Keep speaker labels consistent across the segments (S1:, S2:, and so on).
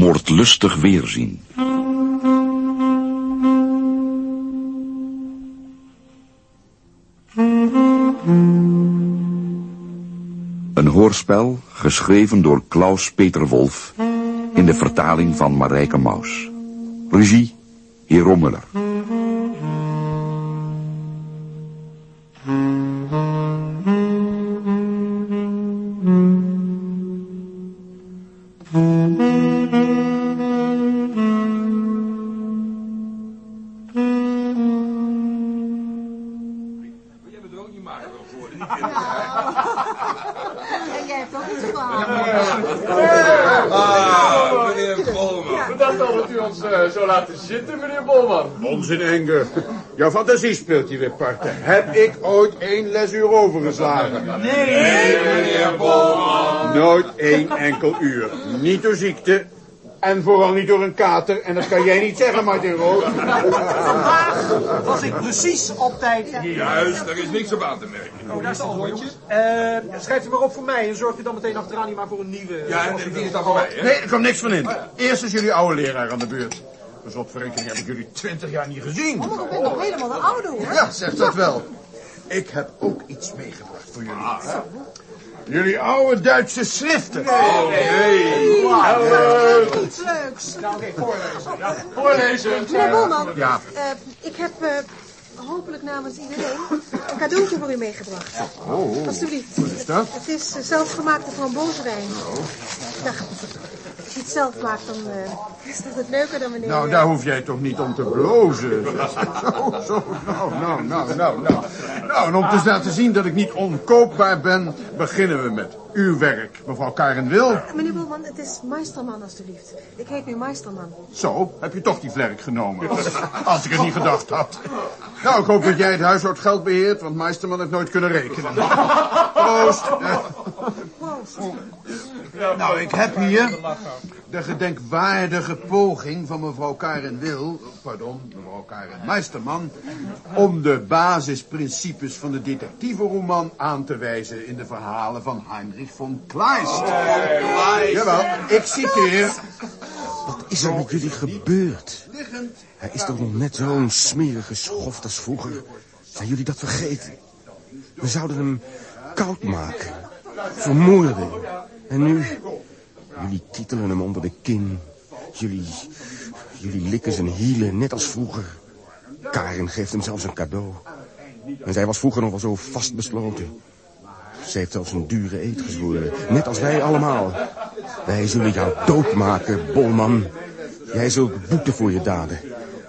S1: moordlustig weerzien. Een hoorspel geschreven door Klaus Peter Wolf in de vertaling van Marijke Maus. Regie Hero Muller.
S2: Onzin, Enger. Jouw fantasie speelt hier weer parten. Heb ik ooit één lesuur overgeslagen?
S3: Nee, meneer Bolman.
S2: Nooit één enkel uur. Niet door ziekte. En vooral niet door een kater. En dat kan jij niet zeggen, Martin Roos.
S4: Vandaag was ik precies op tijd.
S3: Juist, daar is niks op aan te merken.
S4: Oh, daar is al rondje. Uh, schrijf u maar op voor mij en zorg u dan meteen achteraan niet maar voor een nieuwe.
S3: Ja, en die is dan voor mij, hè?
S2: Nee, er komt niks van in. Eerst is jullie oude leraar aan de beurt. Per slotverrekening heb ik jullie twintig jaar niet gezien.
S5: Oh, maar ik ben nog helemaal een oude hoor.
S2: Ja, zeg dat wel. Ik heb ook iets meegebracht voor jullie. Jullie oude Duitse schriften.
S3: Oh, nee.
S5: Iets leuks.
S4: Nou, oké, voorlezen. Ja.
S6: Voorlezen.
S5: Meneer Bolman,
S2: Ja.
S5: eh, ik heb eh, hopelijk namens iedereen een cadeautje voor u meegebracht.
S2: Oh,
S5: Alsjeblieft.
S2: is dat?
S5: Het is uh, zelfgemaakte frambozenwijn. Ja, als je het zelf maakt, dan eh, is dat het leuker dan wanneer...
S2: Nou, daar hoef jij toch niet om te blozen. Zo, zo, nou, nou, nou, nou, nou. Nou, en om te laten zien dat ik niet onkoopbaar ben, beginnen we met uw werk, mevrouw Karen Wil.
S5: Meneer Bolman, het is Meisterman, alstublieft. Ik heet nu Meisterman.
S2: Zo, heb je toch die vlerk genomen. Als ik het niet gedacht had. Nou, ik hoop dat jij het huishoudgeld beheert, want Meisterman heeft nooit kunnen rekenen. Proost. Nou, ik heb hier de gedenkwaardige poging van mevrouw Karen Wil, pardon, mevrouw Karen Meisterman, om de basisprincipes van de detectiveroman aan te wijzen in de verhalen van Heinrich von Kleist. Jawel, ik citeer.
S7: Wat is er met jullie gebeurd? Hij is toch nog net zo'n smerige schoft als vroeger? Zijn jullie dat vergeten? We zouden hem koud maken. Vermoorden. En nu? Jullie titelen hem onder de kin. Jullie... Jullie likken zijn hielen, net als vroeger. Karin geeft hem zelfs een cadeau. En zij was vroeger nog wel zo vastbesloten. Ze heeft zelfs een dure eed gezworen. Net als wij allemaal. Wij zullen jou doodmaken, Bolman. Jij zult boeten voor je daden.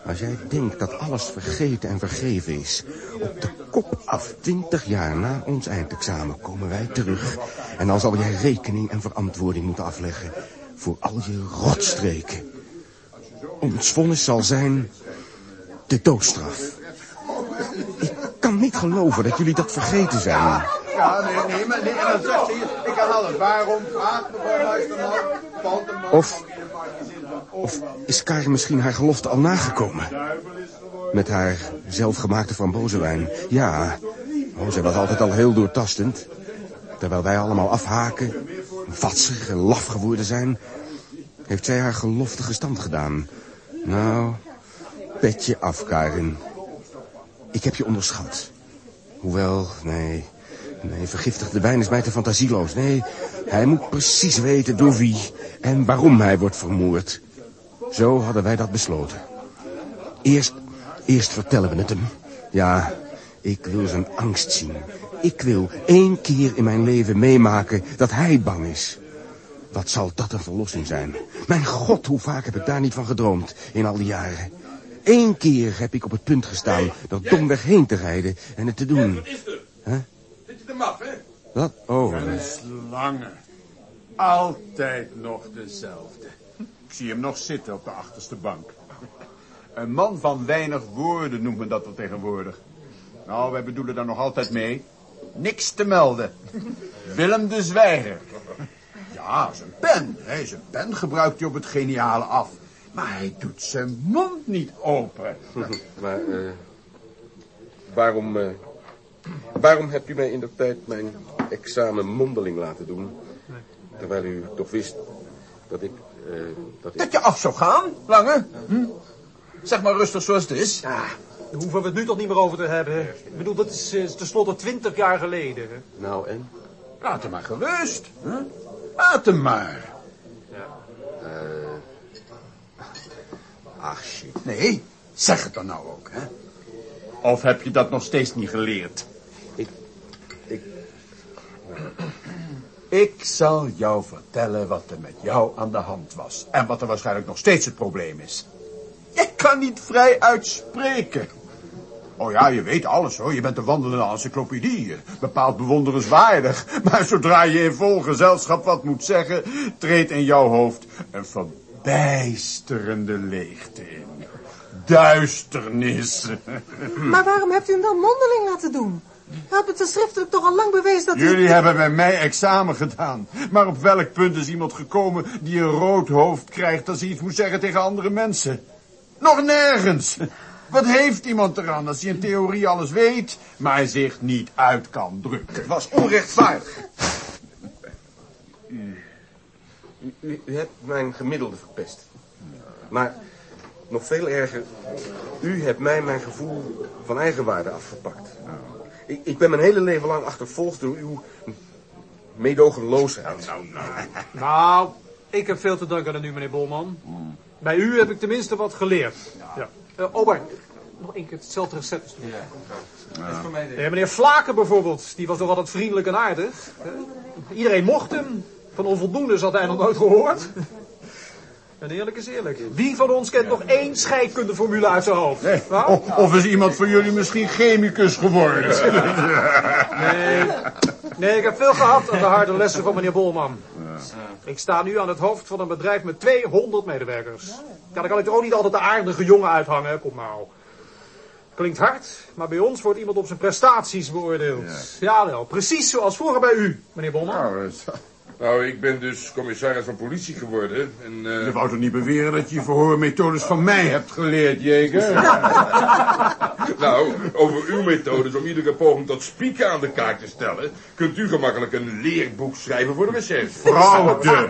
S7: Als jij denkt dat alles vergeten en vergeven is... op de kop af, twintig jaar na ons eindexamen komen wij terug. En dan zal jij rekening en verantwoording moeten afleggen... voor al je rotstreken. Ons vonnis zal zijn de doodstraf. Ik kan niet geloven dat jullie dat vergeten zijn.
S2: Ja, nee, nee, maar nee, en dan zegt ze hier, ik herhaal het. Waarom vraagt mevrouw Meisterman, valt de man...
S7: Of, of is Karin misschien haar gelofte al nagekomen? Met haar zelfgemaakte frambozenwijn. Ja, oh, zij was altijd al heel doortastend. Terwijl wij allemaal afhaken, vatsig en laf geworden zijn... heeft zij haar gelofte gestand gedaan. Nou, petje af, Karin. Ik heb je onderschat. Hoewel, nee... Nee, vergiftigde wijn is mij te fantasieloos. Nee, hij moet precies weten door wie en waarom hij wordt vermoord. Zo hadden wij dat besloten. Eerst, eerst vertellen we het hem. Ja, ik wil zijn angst zien. Ik wil één keer in mijn leven meemaken dat hij bang is. Wat zal dat een verlossing zijn? Mijn god, hoe vaak heb ik daar niet van gedroomd in al die jaren. Eén keer heb ik op het punt gestaan dat domweg heen te rijden en het te doen.
S3: Wat is er?
S7: Huh?
S3: Zit je te maf, hè?
S7: Wat? Oh,
S2: Een slangen. Altijd nog dezelfde. Ik zie hem nog zitten op de achterste bank. Een man van weinig woorden noemt men dat wel tegenwoordig. Nou, wij bedoelen daar nog altijd mee. Niks te melden. Willem de Zwijger. Ja, zijn pen. Hè, zijn pen gebruikt hij op het geniale af. Maar hij doet zijn mond niet open.
S7: maar eh, waarom, eh, waarom hebt u mij in de tijd mijn examen mondeling laten doen? Terwijl u toch wist dat ik
S8: dat is...
S2: Dat je af zou gaan, Lange? Hm? Zeg maar rustig zoals het is.
S4: Ja, daar hoeven we het nu toch niet meer over te hebben. Ik bedoel, dat is, eh, is tenslotte twintig jaar geleden. hè.
S8: Nou, en?
S2: Laat hem maar gerust. Hè? Laat hem maar.
S8: Ach, shit.
S2: Nee, zeg het dan nou ook, hè? Of heb je dat nog steeds niet geleerd?
S8: Ik... Ik...
S2: Ik zal jou vertellen wat er met jou aan de hand was. En wat er waarschijnlijk nog steeds het probleem is. Kan niet vrij uitspreken. Oh ja, je weet alles hoor. Je bent een wandelende encyclopedie. Bepaald bewonderenswaardig. Maar zodra je in vol gezelschap wat moet zeggen... treedt in jouw hoofd een verbijsterende leegte in. Duisternis.
S5: Maar waarom hebt u hem dan mondeling laten doen? U had het schriftelijk toch al lang bewezen dat u...
S2: Jullie hebben bij mij examen gedaan. Maar op welk punt is iemand gekomen die een rood hoofd krijgt als hij iets moet zeggen tegen andere mensen? Nog nergens. Wat heeft iemand eraan als hij in theorie alles weet, maar zich niet uit kan drukken?
S8: Het was onrechtvaardig. U, u, u hebt mijn gemiddelde verpest. Maar nog veel erger, u hebt mij mijn gevoel van eigenwaarde afgepakt. Ik, ik ben mijn hele leven lang achtervolgd door uw meedogenloosheid.
S4: Nou, ik heb veel te danken aan u, meneer Bolman. Bij u heb ik tenminste wat geleerd. Ja. Eh, Ober, nog één keer hetzelfde recept. Ja, meneer Vlaken bijvoorbeeld, die was nog altijd vriendelijk en aardig. Eh, Iedereen mocht hem. Van onvoldoende had hij nog nooit gehoord. En eerlijk is eerlijk. Wie van ons kent nog één scheikundeformule uit zijn hoofd?
S2: Nee.
S4: Nou?
S2: Of, of is iemand van jullie misschien chemicus geworden?
S4: Nee. nee, ik heb veel gehad aan de harde lessen van meneer Bolman. Ik sta nu aan het hoofd van een bedrijf met 200 medewerkers. Ja, dan kan ik er ook niet altijd de aardige jongen uithangen. Kom nou. Klinkt hard, maar bij ons wordt iemand op zijn prestaties beoordeeld. Ja, wel. Precies zoals vroeger bij u, meneer Bolman.
S3: Nou, ik ben dus commissaris van politie geworden. En, eh,
S2: Je wou toch niet beweren dat je verhoormethodes van mij hebt geleerd, Jeger?
S3: nou, over uw methodes om iedere poging tot spieken aan de kaak te stellen... kunt u gemakkelijk een leerboek schrijven voor de recherche.
S2: Fraude.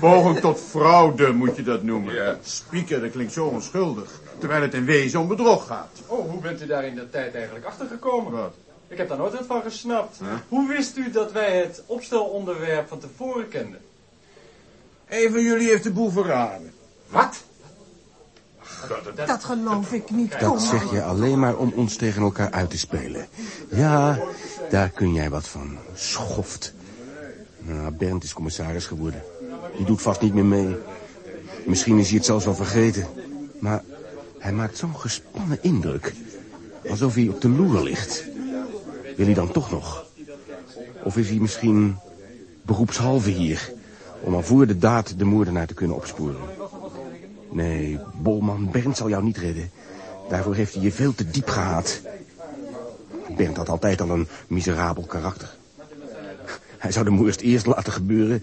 S2: Poging tot fraude moet je dat noemen.
S3: Ja.
S2: Spieken, dat klinkt zo onschuldig. Terwijl het in wezen om bedrog gaat.
S6: Oh, hoe bent u daar in de tijd eigenlijk achtergekomen?
S2: Wat?
S6: Ik heb daar nooit wat van gesnapt. Hoe wist u dat wij het opstelonderwerp van tevoren kenden?
S2: Een van jullie heeft de boel verraden.
S6: Wat?
S5: Dat geloof ik niet.
S7: Dat zeg je alleen maar om ons tegen elkaar uit te spelen. Ja, daar kun jij wat van. Schoft. Nou, Bernd is commissaris geworden. Die doet vast niet meer mee. Misschien is hij het zelfs wel vergeten. Maar hij maakt zo'n gespannen indruk. Alsof hij op de loer ligt. Wil hij dan toch nog? Of is hij misschien beroepshalve hier... om al voor de daad de moordenaar te kunnen opsporen? Nee, Bolman, Bernd zal jou niet redden. Daarvoor heeft hij je veel te diep gehaat. Bernd had altijd al een miserabel karakter. Hij zou de moord eerst laten gebeuren...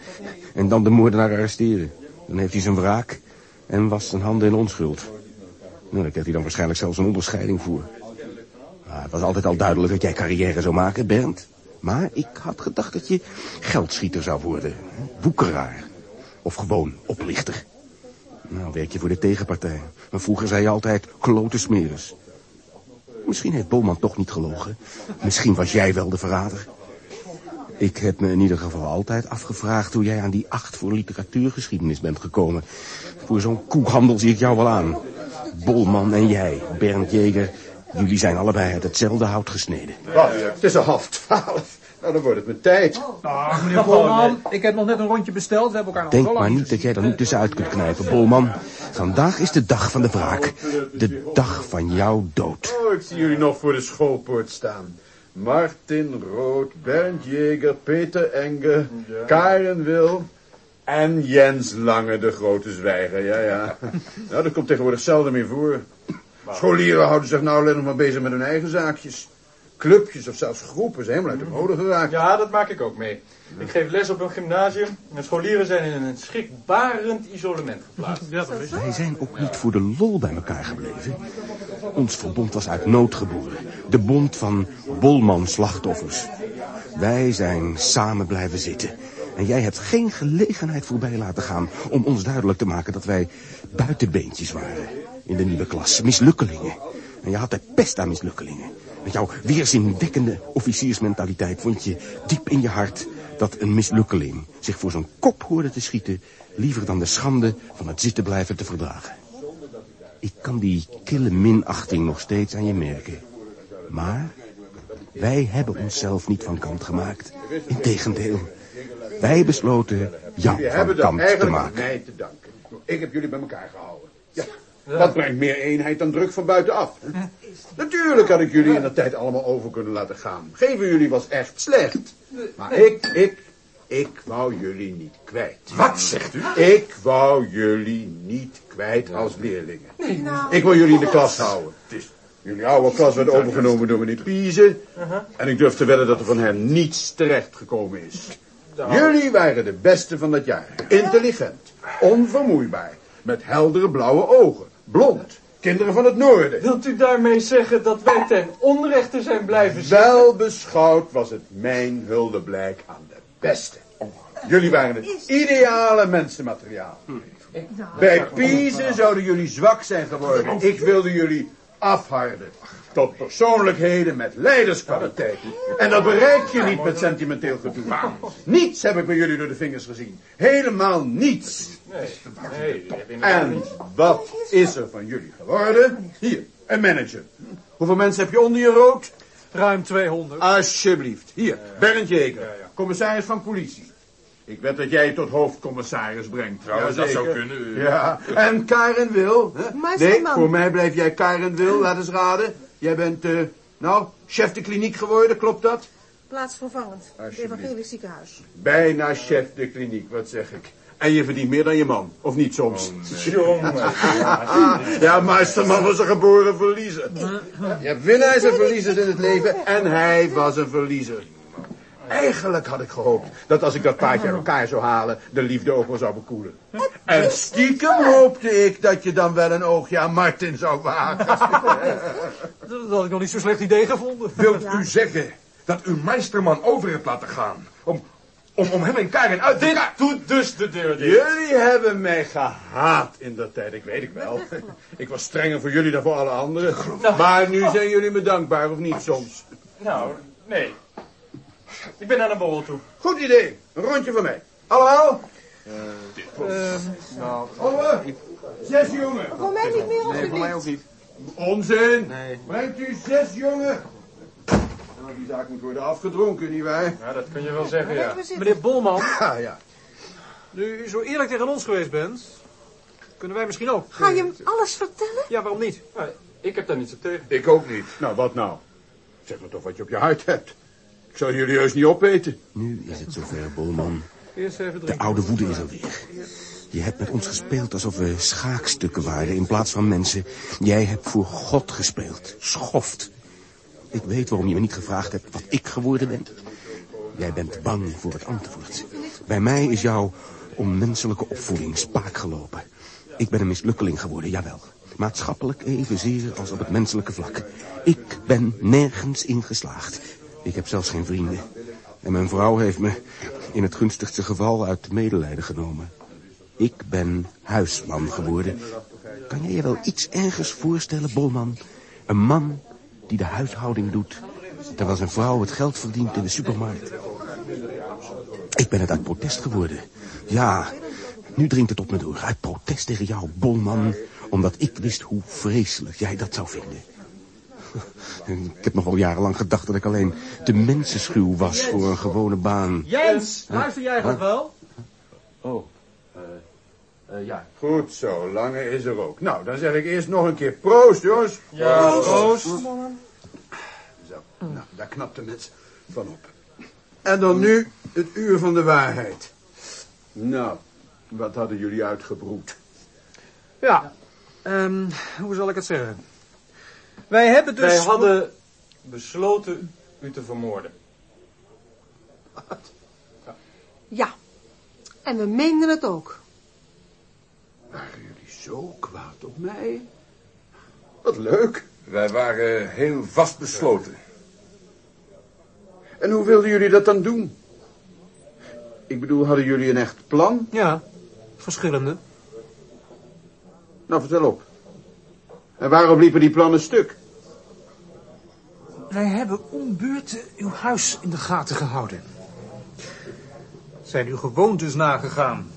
S7: en dan de moordenaar arresteren. Dan heeft hij zijn wraak en was zijn handen in onschuld. Nou, daar kreeg hij dan waarschijnlijk zelfs een onderscheiding voor. Maar het was altijd al duidelijk dat jij carrière zou maken, Bernd. Maar ik had gedacht dat je geldschieter zou worden. Woekeraar. Of gewoon oplichter. Nou, werk je voor de tegenpartij. Maar vroeger zei je altijd klote smeres. Misschien heeft Bolman toch niet gelogen. Misschien was jij wel de verrader. Ik heb me in ieder geval altijd afgevraagd hoe jij aan die acht voor literatuurgeschiedenis bent gekomen. Voor zo'n koehandel zie ik jou wel aan. Bolman en jij, Bernd Jeger, jullie zijn allebei uit hetzelfde hout gesneden.
S2: Wat? Het is al half twaalf. Nou, dan wordt het mijn tijd.
S4: Ah, meneer Bolman, ik heb nog net een rondje besteld. We hebben elkaar nog
S7: Denk maar
S4: niet
S7: niet dat jij er nu tussenuit kunt knijpen, Bolman. Vandaag is de dag van de wraak. De dag van jouw dood.
S2: Oh, ik zie jullie nog voor de schoolpoort staan. Martin Rood, Bernd Jeger, Peter Enge, Karen Wil en Jens Lange, de grote zwijger. Ja, ja. Nou, dat komt tegenwoordig zelden meer voor. Scholieren houden zich nou alleen nog maar bezig met hun eigen zaakjes. Clubjes of zelfs groepen zijn helemaal uit de mode geraakt.
S6: Ja, dat maak ik ook mee. Ik geef les op een gymnasium en scholieren zijn in een schrikbarend isolement geplaatst.
S4: Ja, dat is
S7: Wij zijn ook niet voor de lol bij elkaar gebleven. Ons verbond was uit nood geboren. De bond van Bolman-slachtoffers. Wij zijn samen blijven zitten. En jij hebt geen gelegenheid voorbij laten gaan om ons duidelijk te maken dat wij buitenbeentjes waren in de nieuwe klas. Mislukkelingen. En je had de pest aan mislukkelingen. Met jouw weerzinwekkende officiersmentaliteit vond je diep in je hart dat een mislukkeling zich voor zo'n kop hoorde te schieten... liever dan de schande van het zitten blijven te verdragen. Ik kan die kille minachting nog steeds aan je merken. Maar wij hebben onszelf niet van kant gemaakt. Integendeel, wij besloten jou van kant te maken.
S2: mij te danken. Ik heb jullie bij elkaar gehouden. Ja, dat brengt meer eenheid dan druk van buitenaf. hè? Natuurlijk had ik jullie in de tijd allemaal over kunnen laten gaan. Geen van jullie was echt slecht. Maar ik, ik, ik wou jullie niet kwijt.
S3: Wat zegt u?
S2: Ik wou jullie niet kwijt als leerlingen.
S5: Nou,
S2: Ik wil jullie in de klas houden. Jullie oude klas werd overgenomen door meneer Piezen. En ik durf te wedden dat er van hem niets terecht gekomen is. Jullie waren de beste van dat jaar. Intelligent, onvermoeibaar, met heldere blauwe ogen, blond, kinderen van het noorden.
S6: Wilt u daarmee zeggen dat wij ten onrechte zijn blijven zitten?
S2: Wel beschouwd was het mijn huldeblijk aan de beste. Jullie waren het ideale mensenmateriaal. Bij Piezen zouden jullie zwak zijn geworden. Ik wilde jullie afharden. Tot persoonlijkheden met leiderskwaliteiten. En dat bereik je niet met sentimenteel gedoe. Niets heb ik bij jullie door de vingers gezien. Helemaal niets.
S6: Nee,
S2: En
S6: niet.
S2: wat is er van jullie geworden? Hier, een manager. Hoeveel mensen heb je onder je rood?
S4: Ruim 200.
S2: Alsjeblieft. Hier, Bernd Jeker, commissaris van politie. Ik weet dat jij je tot hoofdcommissaris brengt.
S3: Trouwens, dat zou kunnen.
S2: Ja, en Karen Wil. Hè?
S5: Maar
S2: Nee, voor mij blijf jij Karen Wil, laat eens raden. Jij bent, eh, nou, chef de kliniek geworden, klopt dat?
S5: plaatsvervangend. Het evangelisch ziekenhuis.
S2: Bijna chef de kliniek, wat zeg ik. En je verdient meer dan je man, of niet soms?
S6: Jongen.
S2: Ja, Meisterman was een geboren verliezer. Je hebt winnaars en verliezers in het leven en hij was een verliezer. Eigenlijk had ik gehoopt dat als ik dat paardje uit elkaar zou halen, de liefde ook wel zou bekoelen. En stiekem hoopte ik dat je dan wel een oogje aan Martin zou wagen.
S4: Dat had ik nog niet zo'n slecht idee gevonden.
S3: Wilt u zeggen dat u Meisterman over hebt laten gaan? Om, om, om hem en Karin uit
S6: Dit
S3: elkaar...
S6: doet dus de deur dicht.
S2: Jullie hebben mij gehaat in dat tijd, ik weet ik wel. Ik was strenger voor jullie dan voor alle anderen. Maar nu zijn jullie me dankbaar, of niet soms?
S6: Nou, nee. Ik ben aan een borrel toe.
S2: Goed idee, een rondje van mij. Allemaal? Alle? Zes jongen.
S5: Voor mij niet meer, alsjeblieft.
S2: niet. Onzin. Brengt u zes jongen. Nou, die zaak moet worden afgedronken, nietwaar?
S6: Ja, dat kun je wel zeggen, ja.
S4: Meneer Bolman,
S2: Ah, ja.
S4: nu u zo eerlijk tegen ons geweest bent, kunnen wij misschien ook.
S5: Ga je hem alles vertellen?
S4: Ja, waarom niet?
S6: Maar ik heb daar niets op tegen.
S3: Ik ook niet.
S2: Nou, wat nou? Zeg me toch wat je op je hart hebt. Ik zou jullie heus niet opeten.
S7: Nu is het zover, Bolman.
S4: Eerst even
S7: De
S4: drinken.
S7: oude woede is er weer. Je hebt met ons gespeeld alsof we schaakstukken waren in plaats van mensen. Jij hebt voor God gespeeld. Schoft. Ik weet waarom je me niet gevraagd hebt wat ik geworden ben. Jij bent bang voor het antwoord. Bij mij is jouw onmenselijke opvoeding spaak gelopen. Ik ben een mislukkeling geworden, jawel. Maatschappelijk evenzeer als op het menselijke vlak. Ik ben nergens in geslaagd. Ik heb zelfs geen vrienden. En mijn vrouw heeft me in het gunstigste geval uit medelijden genomen. Ik ben huisman geworden. Kan jij je wel iets ergers voorstellen, Bolman? Een man die de huishouding doet... terwijl zijn vrouw het geld verdient in de supermarkt. Ik ben het uit protest geworden. Ja, nu dringt het op me door. Uit protest tegen jou, Bolman... omdat ik wist hoe vreselijk jij dat zou vinden. Ik heb nog wel jarenlang gedacht dat ik alleen te mensenschuw was voor een gewone baan.
S4: Jens, luister jij eigenlijk wel?
S2: Oh. Ja. Goed zo, lange is er ook. Nou, dan zeg ik eerst nog een keer proost, jongens.
S6: Ja, Roos.
S2: Zo, nou, daar knapt de mens van op. En dan nu het uur van de waarheid. Nou, wat hadden jullie uitgebroed?
S4: Ja, ehm, hoe zal ik het zeggen? Wij hebben dus...
S6: Wij hadden besloten u te vermoorden.
S5: Ja. En we meenden het ook.
S2: Waren jullie zo kwaad op mij? Wat leuk.
S3: Wij waren heel vastbesloten.
S2: En hoe wilden jullie dat dan doen? Ik bedoel, hadden jullie een echt plan?
S4: Ja, verschillende.
S2: Nou, vertel op. En waarom liepen die plannen stuk?
S4: Wij hebben om beurten uw huis in de gaten gehouden. Zijn uw gewoontes nagegaan.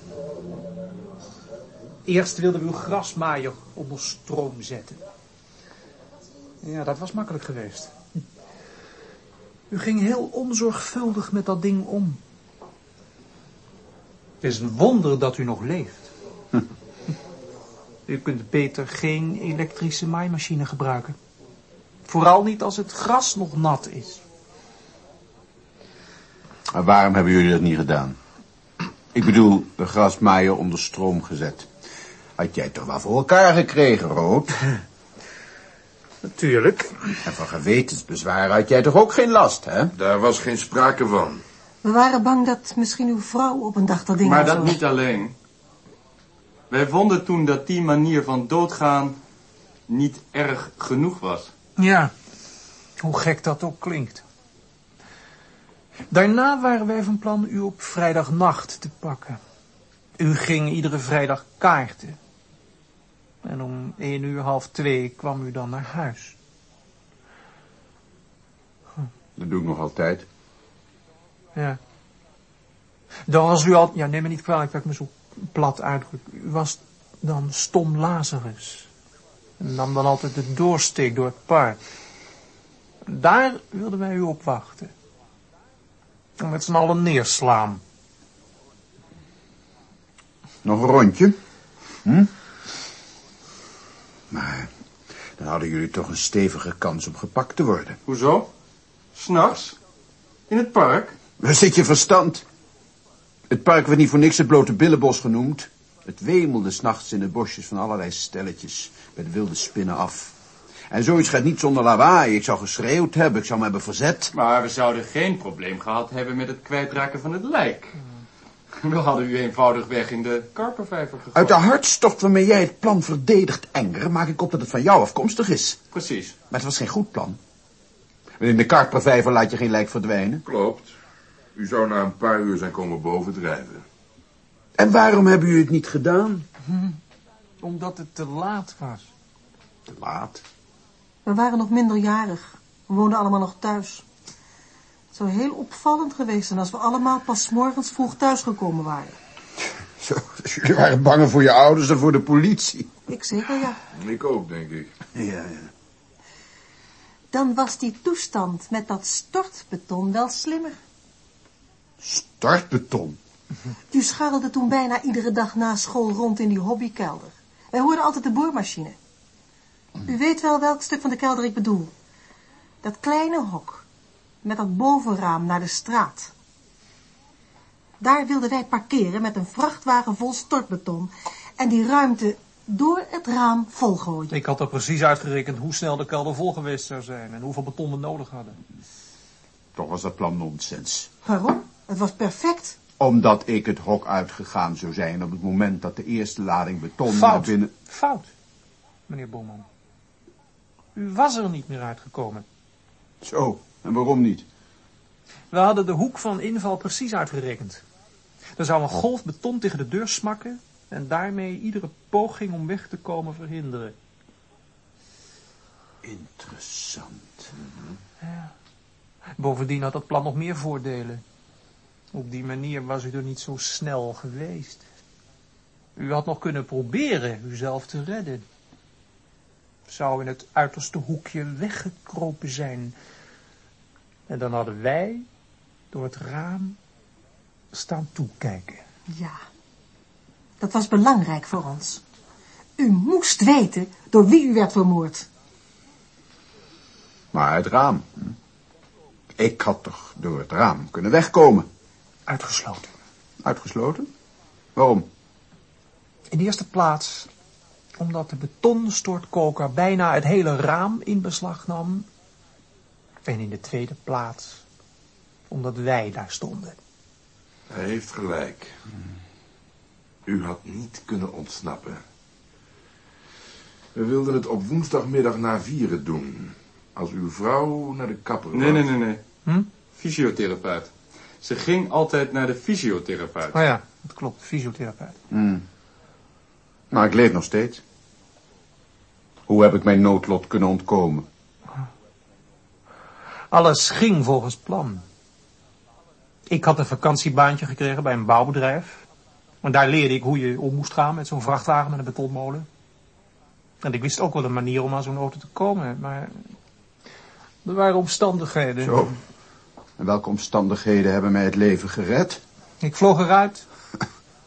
S4: Eerst wilden we uw grasmaaier onder stroom zetten. Ja, dat was makkelijk geweest. U ging heel onzorgvuldig met dat ding om. Het is een wonder dat u nog leeft. U kunt beter geen elektrische maaimachine gebruiken. Vooral niet als het gras nog nat is.
S2: Waarom hebben jullie dat niet gedaan? Ik bedoel, de grasmaaier onder stroom gezet. Had jij toch wel voor elkaar gekregen, Rood?
S4: Natuurlijk.
S2: En van gewetensbezwaar had jij toch ook geen last, hè?
S3: Daar was geen sprake van.
S5: We waren bang dat misschien uw vrouw op een dag dat ding
S9: Maar dat
S5: zo-
S9: niet alleen. Wij vonden toen dat die manier van doodgaan niet erg genoeg was.
S4: Ja, hoe gek dat ook klinkt. Daarna waren wij van plan u op vrijdagnacht te pakken. U ging iedere vrijdag kaarten. En om één uur half twee kwam u dan naar huis.
S2: Dat doe ik nog altijd.
S4: Ja. Dan was u al... Ja, neem me niet kwalijk dat ik me zo plat uitdruk. U was dan stom Lazarus. En nam dan altijd de doorsteek door het park. Daar wilden wij u op wachten. En met z'n allen neerslaan.
S2: Nog een rondje? Hm? Maar dan hadden jullie toch een stevige kans om gepakt te worden.
S9: Hoezo? S'nachts? In het park?
S2: Waar zit je verstand? Het park werd niet voor niks het blote billenbos genoemd. Het wemelde s'nachts in de bosjes van allerlei stelletjes met wilde spinnen af. En zoiets gaat niet zonder lawaai. Ik zou geschreeuwd hebben, ik zou me hebben verzet.
S9: Maar we zouden geen probleem gehad hebben met het kwijtraken van het lijk. We hadden u eenvoudigweg in de karpervijver gegooid.
S2: Uit de hartstocht waarmee jij het plan verdedigt, Enger, maak ik op dat het van jou afkomstig is.
S9: Precies.
S2: Maar het was geen goed plan. In de karpervijver laat je geen lijk verdwijnen.
S3: Klopt. U zou na een paar uur zijn komen bovendrijven.
S2: En waarom hebben jullie het niet gedaan?
S4: Omdat het te laat was.
S2: Te laat.
S5: We waren nog minderjarig. We woonden allemaal nog thuis. Het zou heel opvallend geweest zijn als we allemaal pas 's morgens vroeg thuisgekomen waren.
S2: Zo, dus jullie waren banger voor je ouders dan voor de politie.
S5: Ik zeker ja.
S3: Ik ook, denk ik.
S2: Ja, ja.
S5: Dan was die toestand met dat stortbeton wel slimmer.
S2: Stortbeton.
S5: U scharrelde toen bijna iedere dag na school rond in die hobbykelder. Wij hoorden altijd de boormachine. U weet wel welk stuk van de kelder ik bedoel. Dat kleine hok, met dat bovenraam naar de straat. Daar wilden wij parkeren met een vrachtwagen vol stortbeton en die ruimte door het raam volgooien.
S4: Ik had er precies uitgerekend hoe snel de kelder vol geweest zou zijn en hoeveel beton we nodig hadden.
S2: Toch was dat plan nonsens.
S5: Waarom? Het was perfect.
S2: Omdat ik het hok uitgegaan zou zijn op het moment dat de eerste lading beton naar
S4: Fout.
S2: binnen...
S4: Fout, meneer Bolman. U was er niet meer uitgekomen.
S2: Zo, en waarom niet?
S4: We hadden de hoek van inval precies uitgerekend. Er zou een golf beton tegen de deur smakken en daarmee iedere poging om weg te komen verhinderen.
S2: Interessant.
S4: Bovendien had dat plan nog meer voordelen. Op die manier was u er niet zo snel geweest. U had nog kunnen proberen uzelf te redden. Zou in het uiterste hoekje weggekropen zijn. En dan hadden wij door het raam staan toekijken.
S5: Ja, dat was belangrijk voor ons. U moest weten door wie u werd vermoord.
S2: Maar het raam. Ik had toch door het raam kunnen wegkomen.
S4: Uitgesloten.
S2: Uitgesloten? Waarom?
S4: In de eerste plaats omdat de betonstortkoker bijna het hele raam in beslag nam. En in de tweede plaats omdat wij daar stonden.
S3: Hij heeft gelijk. U had niet kunnen ontsnappen. We wilden het op woensdagmiddag na vieren doen. Als uw vrouw naar de kapper
S9: Nee,
S3: was.
S9: nee, nee, nee.
S4: Hm?
S9: Fysiotherapeut. Ze ging altijd naar de fysiotherapeut.
S4: Oh ja, dat klopt, fysiotherapeut.
S2: Hmm. Maar ik leef nog steeds. Hoe heb ik mijn noodlot kunnen ontkomen?
S4: Alles ging volgens plan. Ik had een vakantiebaantje gekregen bij een bouwbedrijf. En daar leerde ik hoe je om moest gaan met zo'n vrachtwagen met een betonmolen. En ik wist ook wel een manier om aan zo'n auto te komen, maar er waren omstandigheden.
S2: Zo. En welke omstandigheden hebben mij het leven gered?
S4: Ik vloog eruit.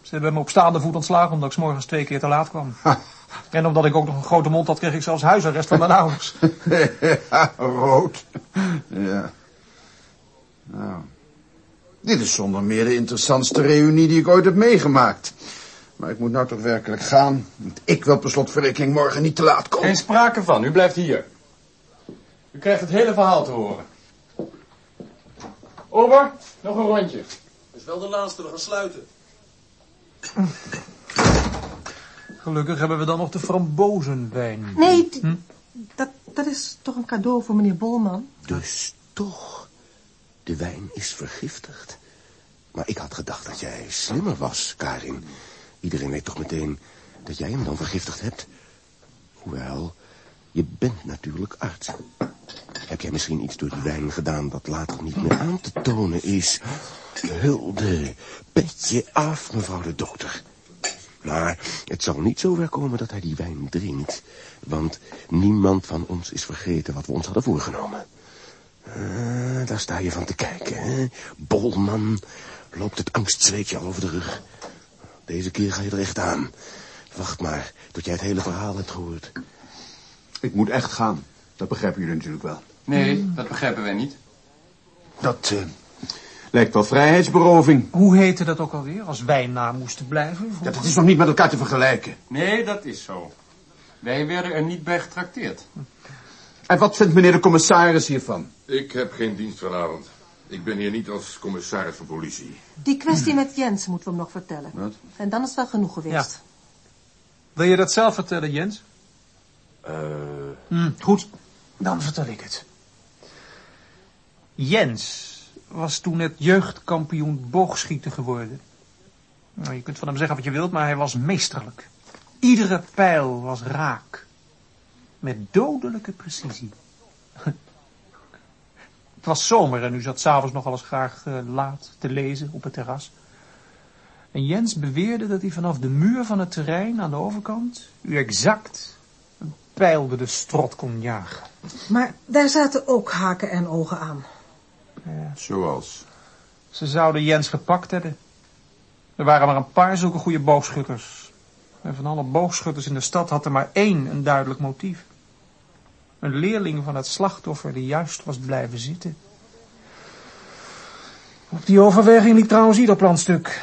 S4: Ze hebben me op staande voet ontslagen omdat ik 's morgens twee keer te laat kwam. En omdat ik ook nog een grote mond had, kreeg ik zelfs huisarrest van mijn ouders.
S2: ja, rood. Ja. Nou. Dit is zonder meer de interessantste reunie die ik ooit heb meegemaakt. Maar ik moet nou toch werkelijk gaan. Want ik wil per slotverrekening morgen niet te laat komen.
S9: Geen sprake van, u blijft hier. U krijgt het hele verhaal te horen. Ober, nog een rondje.
S10: Dat is wel de laatste, we gaan sluiten.
S4: Gelukkig hebben we dan nog de frambozenwijn.
S5: Nee, d- dat, dat is toch een cadeau voor meneer Bolman?
S7: Dus toch, de wijn is vergiftigd. Maar ik had gedacht dat jij slimmer was, Karin. Iedereen weet toch meteen dat jij hem dan vergiftigd hebt? Hoewel, je bent natuurlijk arts. Heb jij misschien iets door die wijn gedaan dat later niet meer aan te tonen is? Hulde, petje af, mevrouw de dokter. Maar het zal niet zo ver komen dat hij die wijn drinkt. Want niemand van ons is vergeten wat we ons hadden voorgenomen. Ah, daar sta je van te kijken, hè? Bolman loopt het angstzweetje al over de rug. Deze keer ga je er echt aan. Wacht maar tot jij het hele verhaal hebt gehoord.
S2: Ik moet echt gaan. Dat begrijpen jullie natuurlijk wel.
S9: Nee, dat begrijpen wij niet.
S2: Dat eh, lijkt wel vrijheidsberoving.
S4: Hoe heette dat ook alweer, als wij na moesten blijven?
S2: Ja, dat is nog niet met elkaar te vergelijken.
S9: Nee, dat is zo. Wij werden er niet bij getrakteerd.
S2: En wat vindt meneer de commissaris hiervan?
S3: Ik heb geen dienst vanavond. Ik ben hier niet als commissaris van politie.
S5: Die kwestie met Jens moeten we hem nog vertellen.
S2: Wat?
S5: En dan is het wel genoeg geweest.
S4: Wil je dat zelf vertellen, Jens?
S3: Eh...
S4: Hm, goed, dan vertel ik het. Jens was toen net jeugdkampioen boogschieten geworden. Nou, je kunt van hem zeggen wat je wilt, maar hij was meesterlijk. Iedere pijl was raak. Met dodelijke precisie. Het was zomer en u zat s'avonds nog eens graag eh, laat te lezen op het terras. En Jens beweerde dat hij vanaf de muur van het terrein aan de overkant u exact een pijl door de strot kon jagen.
S5: Maar daar zaten ook haken en ogen aan.
S2: Zoals?
S4: Ze zouden Jens gepakt hebben. Er waren maar een paar zulke goede boogschutters. En van alle boogschutters in de stad had er maar één een duidelijk motief. Een leerling van het slachtoffer die juist was blijven zitten. Op die overweging liep trouwens ieder planstuk.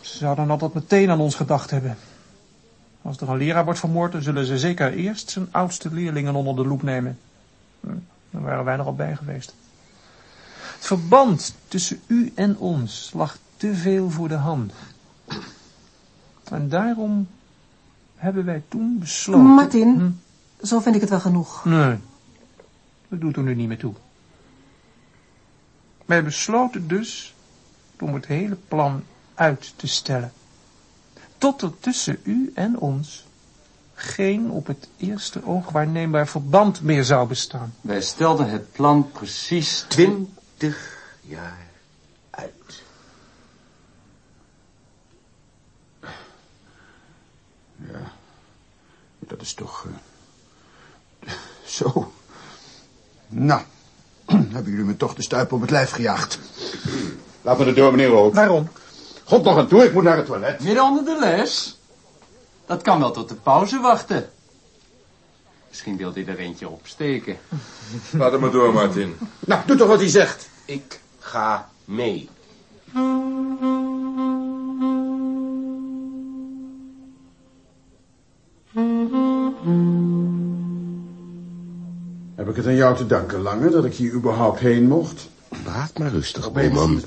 S4: Ze zouden altijd meteen aan ons gedacht hebben. Als er een leraar wordt vermoord, dan zullen ze zeker eerst zijn oudste leerlingen onder de loep nemen. Hm, Daar waren wij nog op bij geweest. Het verband tussen u en ons lag te veel voor de hand. En daarom hebben wij toen besloten...
S5: Martin,
S4: Hm?
S5: zo vind ik het wel genoeg.
S4: Nee, dat doet er nu niet meer toe. Wij besloten dus om het hele plan uit te stellen. Tot er tussen u en ons geen op het eerste oog waarneembaar verband meer zou bestaan.
S9: Wij stelden het plan precies...
S7: Twintig jaar uit.
S2: Ja, dat is toch... eh, Zo. Nou, hebben jullie me toch de stuip op het lijf gejaagd. Laat me de door, meneer Rook.
S4: Waarom?
S2: God nog aan toe, ik moet naar het toilet.
S9: Midden onder de les? Dat kan wel tot de pauze wachten. Misschien wil hij er eentje opsteken.
S3: Laat hem maar door, Martin.
S2: Nou, doe toch wat hij zegt.
S7: Ik ga mee.
S2: Heb ik het aan jou te danken, Lange, dat ik hier überhaupt heen mocht?
S7: Praat maar rustig, Bolman.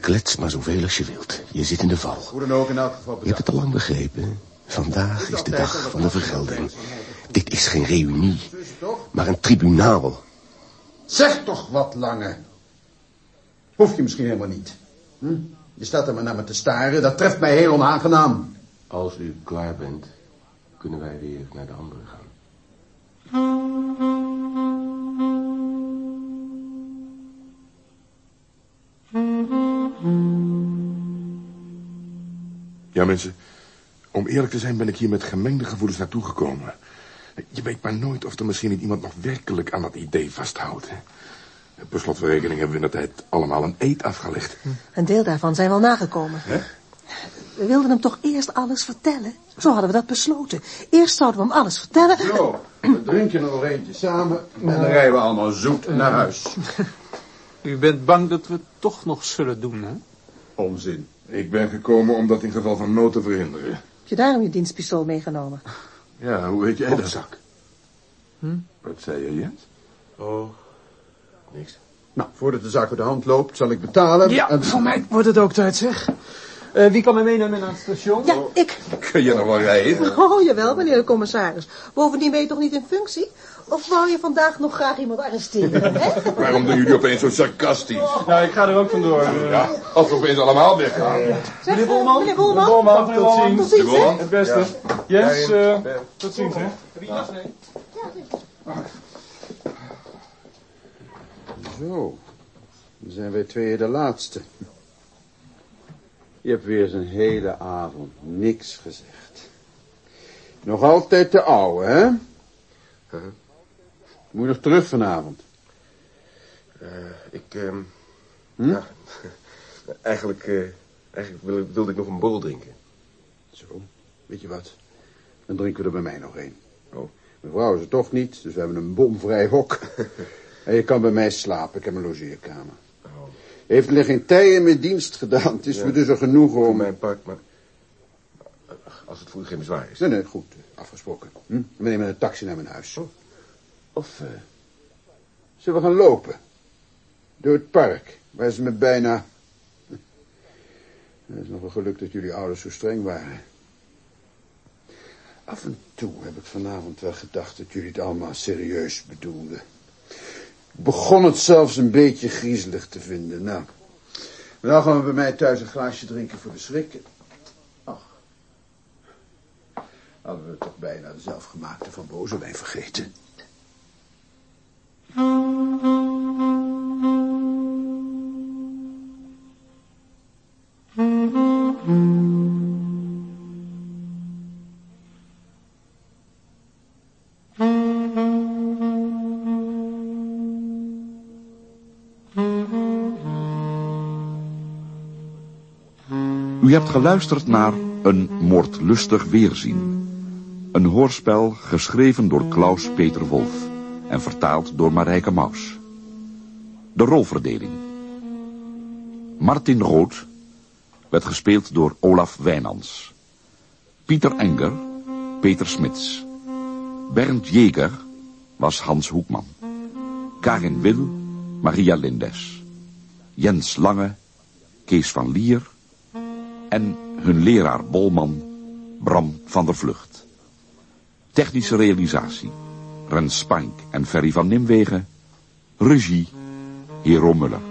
S7: Klets maar zoveel als je wilt. Je zit in de val.
S2: Hoe dan ook, in elk geval
S7: Je hebt het al lang begrepen. Vandaag is de dag van de vergelding. Dit is geen reunie, maar een tribunaal.
S2: Zeg toch wat, Lange. Hoef je misschien helemaal niet. Hm? Je staat er maar naar me te staren. Dat treft mij heel onaangenaam.
S8: Als u klaar bent, kunnen wij weer naar de andere gaan.
S3: Ja, mensen, om eerlijk te zijn ben ik hier met gemengde gevoelens naartoe gekomen. Je weet maar nooit of er misschien niet iemand nog werkelijk aan dat idee vasthoudt. Hè? Per slot van rekening hebben we in de tijd allemaal een eet afgelegd.
S5: Een deel daarvan zijn wel nagekomen.
S3: Hè?
S5: We wilden hem toch eerst alles vertellen? Zo hadden we dat besloten. Eerst zouden we hem alles vertellen.
S2: Zo, we drinken er nog eentje samen en dan rijden we allemaal zoet naar huis.
S4: U bent bang dat we het toch nog zullen doen, hè?
S2: Onzin.
S3: Ik ben gekomen om dat in geval van nood te verhinderen.
S5: Heb je daarom je dienstpistool meegenomen?
S3: Ja, hoe weet jij dat?
S2: zak.
S3: Wat zei je, Jens?
S8: Oh, niks.
S2: Nou, voordat de zaak uit de hand loopt, zal ik betalen.
S4: Ja,
S2: en...
S4: voor mij wordt het ook tijd, zeg. Eh, wie kan me meenemen naar het station?
S5: Ja, ik.
S3: Kun je nog wel rijden?
S5: Oh, jawel, meneer de commissaris. Bovendien ben je toch niet in functie? Of wou je vandaag nog graag iemand arresteren, hè?
S3: Waarom doen jullie opeens zo sarcastisch?
S6: Nou, ik ga er ook vandoor. eh.
S3: Ja, als we opeens allemaal weggaan.
S5: Zeg,
S6: Meneer Bolman?
S5: Meneer Bolman?
S6: Bolman, tot ziens.
S5: Tot ziens?
S6: Het beste. Jens, eh, tot ziens, hè.
S2: Zo, dan zijn wij tweeën de laatste. Je hebt weer zo'n hele avond niks gezegd. Nog altijd de ouwe, hè? Moet je nog terug vanavond?
S8: Eh, ik, ehm
S2: Hm?
S8: ja, eigenlijk, eh, eigenlijk wil- wilde ik nog een borrel drinken.
S2: Zo, weet je wat? Dan drinken we er bij mij nog een.
S8: Oh.
S2: Mevrouw is er toch niet, dus we hebben een bomvrij hok. en je kan bij mij slapen, ik heb een logeerkamer.
S8: Oh.
S2: Heeft geen tij in mijn dienst gedaan. Het is
S8: Ja.
S2: me dus een genoegen
S8: Voor
S2: om...
S8: mijn part, maar... Als het voor u geen bezwaar is.
S2: Nee, nee, goed, afgesproken. Hm? We nemen een taxi naar mijn huis. Of, eh, zullen we gaan lopen? Door het park, waar ze me bijna... Het is nog wel geluk dat jullie ouders zo streng waren. Af en toe heb ik vanavond wel gedacht dat jullie het allemaal serieus bedoelden. Begon het zelfs een beetje griezelig te vinden. Nou, dan gaan we bij mij thuis een glaasje drinken voor de schrik. Ach, hadden we toch bijna de zelfgemaakte van Bozewijn vergeten.
S1: U hebt geluisterd naar Een moordlustig weerzien. Een hoorspel geschreven door Klaus Peter Wolf en vertaald door Marijke Maus. De rolverdeling. Martin Rood werd gespeeld door Olaf Wijnands. Pieter Enger, Peter Smits. Bernd Jeger was Hans Hoekman. Karin Wil, Maria Lindes. Jens Lange, Kees van Lier en hun leraar Bolman, Bram van der Vlucht. Technische realisatie, Rens Spank en Ferry van Nimwegen. Regie, Hero Muller.